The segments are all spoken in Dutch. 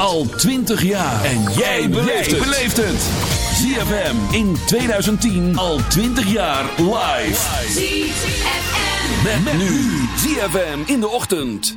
Al 20 jaar. En jij beleeft het. ZFM in 2010 al 20 jaar live. ZFM. Met, met nu. ZFM in de ochtend.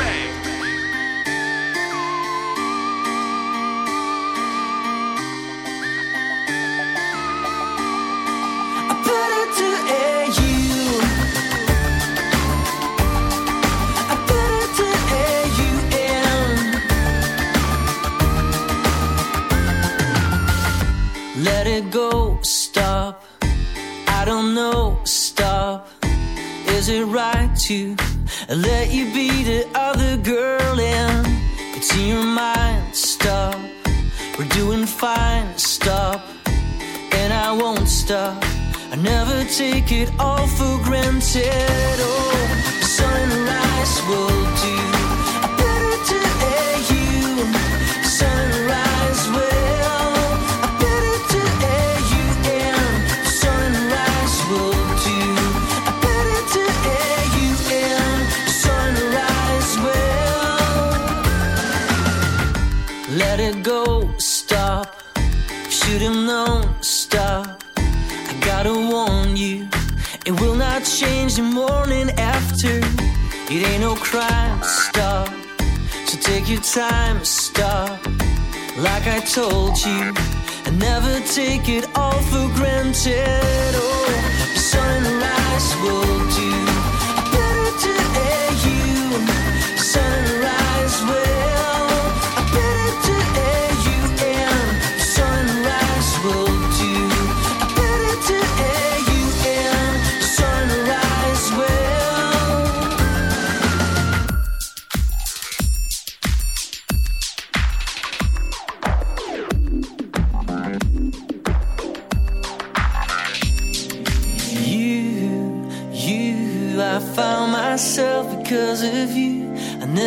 Morning after. It ain't no crime, stop. So take your time, stop. Like I told you, I never take it all for granted. Oh, sunrise will do.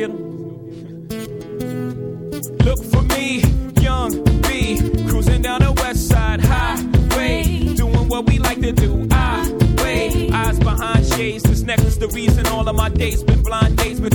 get. Look for me, young B, cruising down the west side highway, doing what we like to do. I wait, eyes behind shades. This necklace, the reason all of my dates been blind dates. But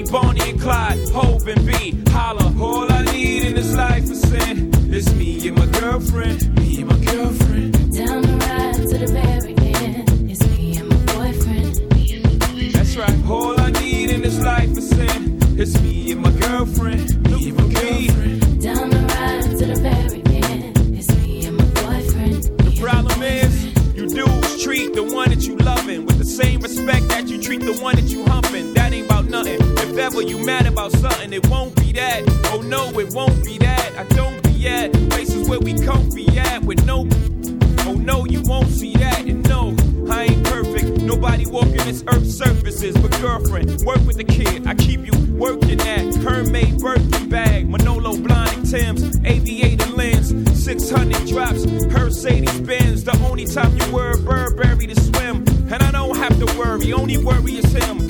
O3, Bonnie and Clyde, Hove and B. Holla, all I need in this life is sin. It's me and my girlfriend, me and my girlfriend. Down the ride to the end. It's me and my boyfriend. Me and my boyfriend. That's right. All I need in this life is sin. It's me and my girlfriend. Me and my girlfriend. Down the ride to the end. It's me and my boyfriend. The problem is, you dudes treat the one that you loving with the same respect that you treat the one that you humping. That ain't about nothing. If ever you mad about something, it won't be that. Oh no, it won't be that. I don't be at places where we comfy at with no. Oh no, you won't see that. And no, I ain't perfect. Nobody walking this earth's surfaces. But girlfriend, work with the kid. I keep you working at Hermaid Birkin bag, Manolo Blahnik Tim's, aviator lens, 600 drops, Mercedes Benz. The only time you wear Burberry to swim. And I don't have to worry, only worry is him.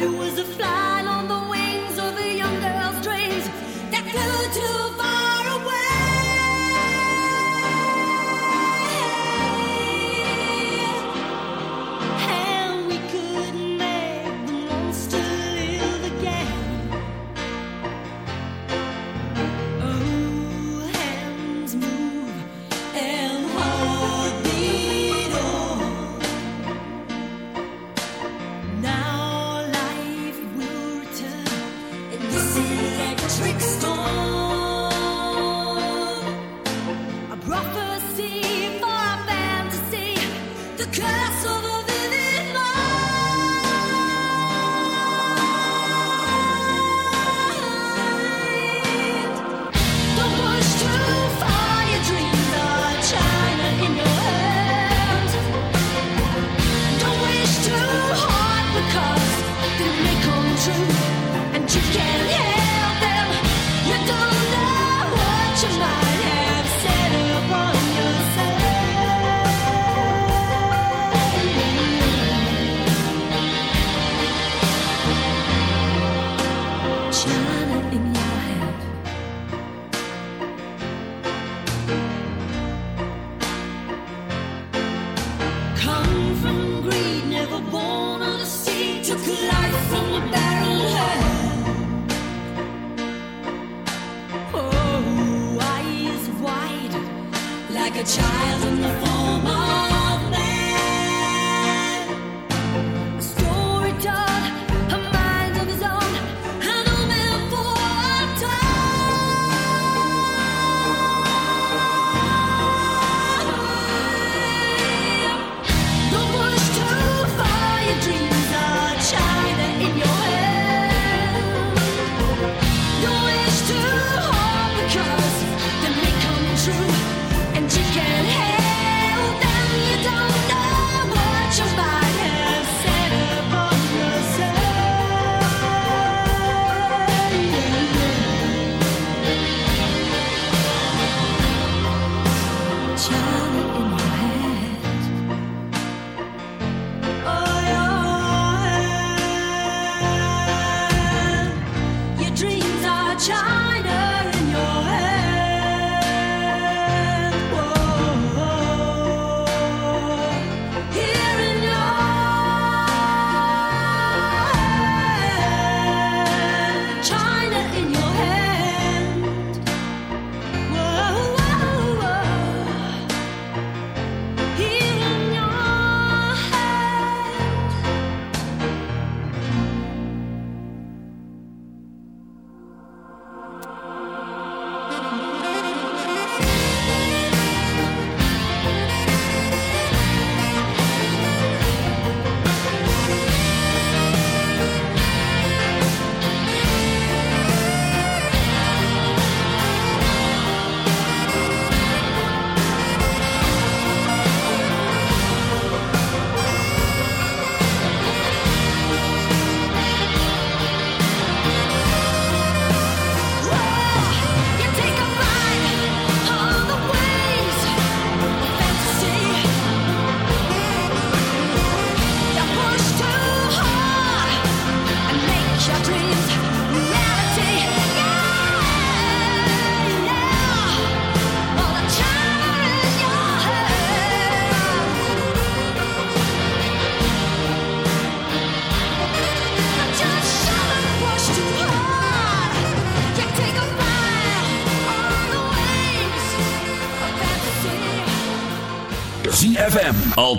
It was a fly.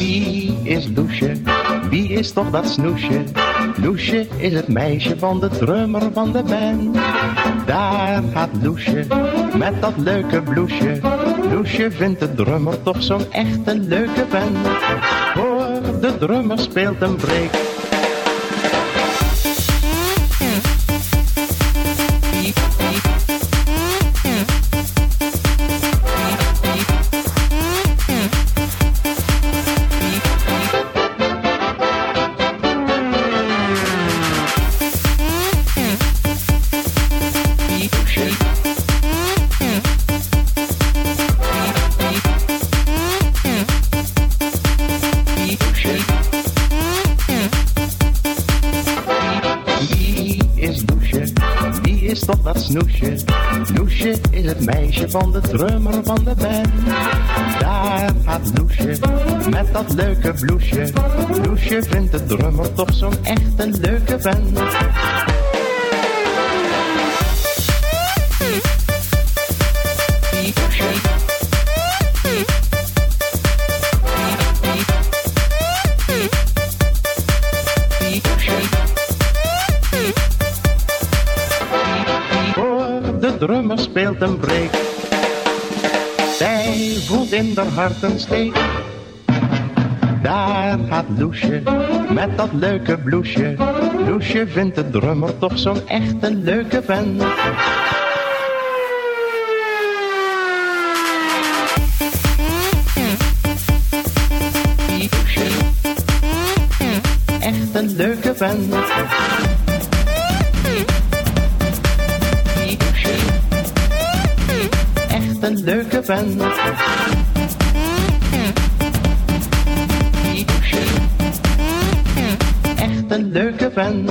Wie is Loesje? Wie is toch dat snoesje? Loesje is het meisje van de drummer van de band. Daar gaat Loesje met dat leuke bloesje. Loesje vindt de drummer toch zo'n echte leuke band. Voor de drummer speelt een break. Loesje vindt de drummer toch zo'n echt een leuke vent. Voor de drummer speelt een break. Zij voelt in haar hart een steek. Dat leuke bloesje. Loesje vindt de drummer toch zo'n echt een leuke vent. Echt een leuke vent. Echt een leuke vent. Leuke vent.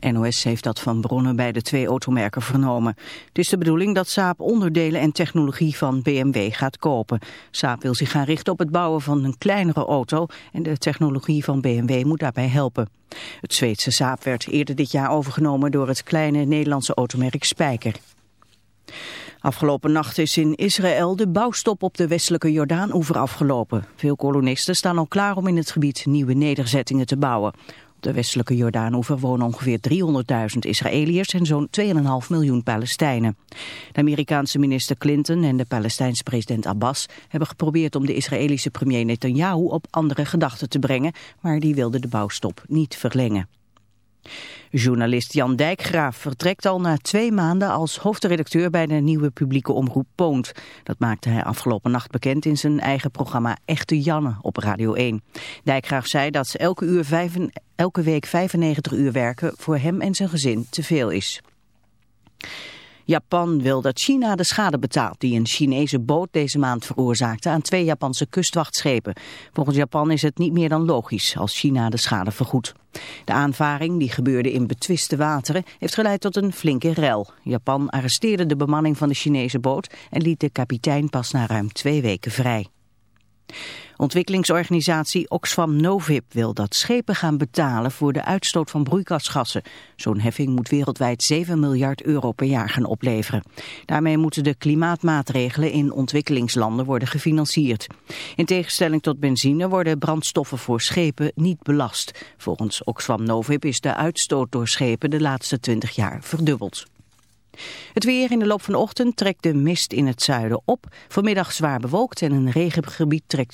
NOS heeft dat van bronnen bij de twee automerken vernomen. Het is de bedoeling dat Saab onderdelen en technologie van BMW gaat kopen. Saab wil zich gaan richten op het bouwen van een kleinere auto... en de technologie van BMW moet daarbij helpen. Het Zweedse Saab werd eerder dit jaar overgenomen door het kleine Nederlandse automerk Spijker. Afgelopen nacht is in Israël de bouwstop op de westelijke Jordaan-oever afgelopen. Veel kolonisten staan al klaar om in het gebied nieuwe nederzettingen te bouwen. De westelijke Jordaan-oever wonen ongeveer 300.000 Israëliërs en zo'n 2,5 miljoen Palestijnen. De Amerikaanse minister Clinton en de Palestijnse president Abbas hebben geprobeerd om de Israëlische premier Netanyahu op andere gedachten te brengen, maar die wilde de bouwstop niet verlengen. Journalist Jan Dijkgraaf vertrekt al na twee maanden als hoofdredacteur bij de nieuwe publieke omroep Poont. Dat maakte hij afgelopen nacht bekend in zijn eigen programma Echte Janne op Radio 1. Dijkgraaf zei dat elke, uur vijven, elke week 95 uur werken voor hem en zijn gezin te veel is. Japan wil dat China de schade betaalt die een Chinese boot deze maand veroorzaakte aan twee Japanse kustwachtschepen. Volgens Japan is het niet meer dan logisch als China de schade vergoedt. De aanvaring, die gebeurde in betwiste wateren, heeft geleid tot een flinke rel. Japan arresteerde de bemanning van de Chinese boot en liet de kapitein pas na ruim twee weken vrij. Ontwikkelingsorganisatie Oxfam Novib wil dat schepen gaan betalen voor de uitstoot van broeikasgassen. Zo'n heffing moet wereldwijd 7 miljard euro per jaar gaan opleveren. Daarmee moeten de klimaatmaatregelen in ontwikkelingslanden worden gefinancierd. In tegenstelling tot benzine worden brandstoffen voor schepen niet belast. Volgens Oxfam Novib is de uitstoot door schepen de laatste 20 jaar verdubbeld. Het weer in de loop van de ochtend trekt de mist in het zuiden op. Vanmiddag zwaar bewolkt en een regengebied trekt